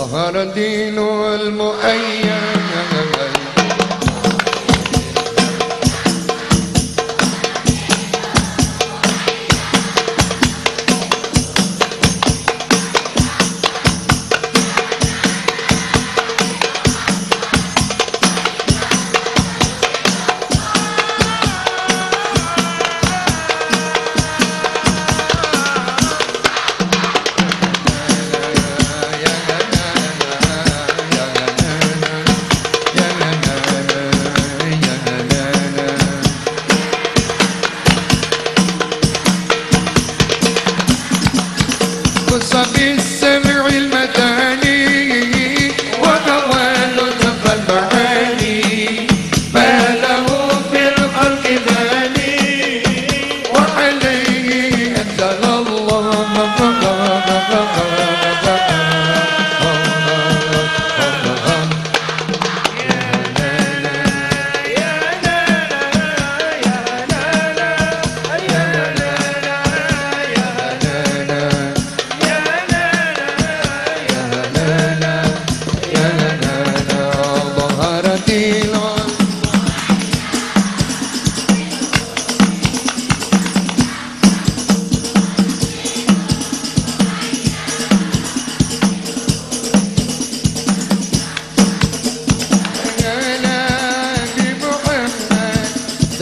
ظهر دين المؤيد saber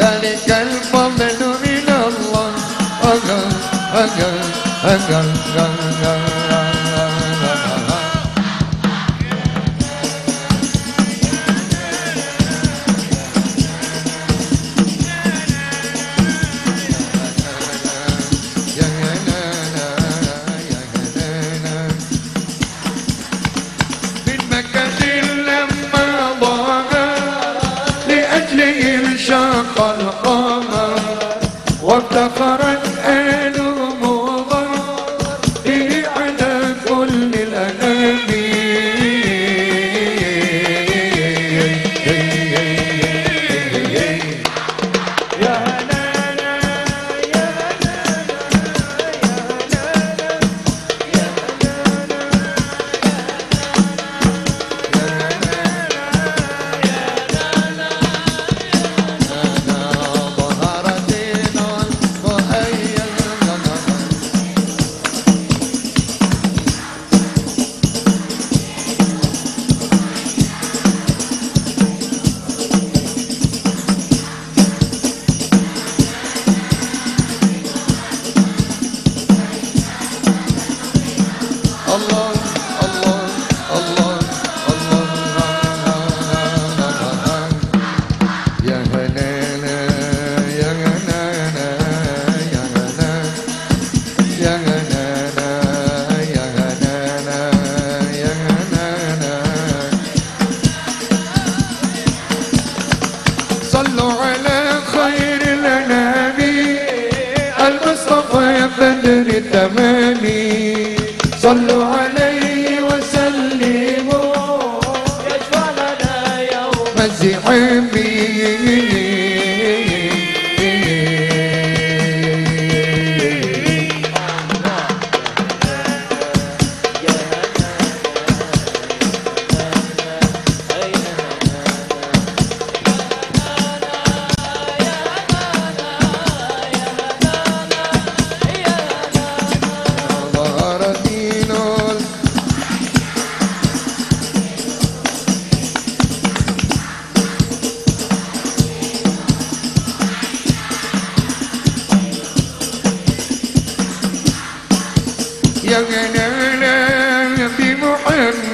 ذلك الفضل من الله أجل أجل أجل صلوا عليه وسلموا. يا جوالنا يوم الزحام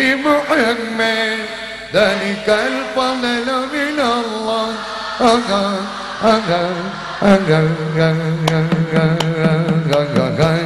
بمحمد ذلك الفضل من الله أغا أغا أغا أغا أغا أغا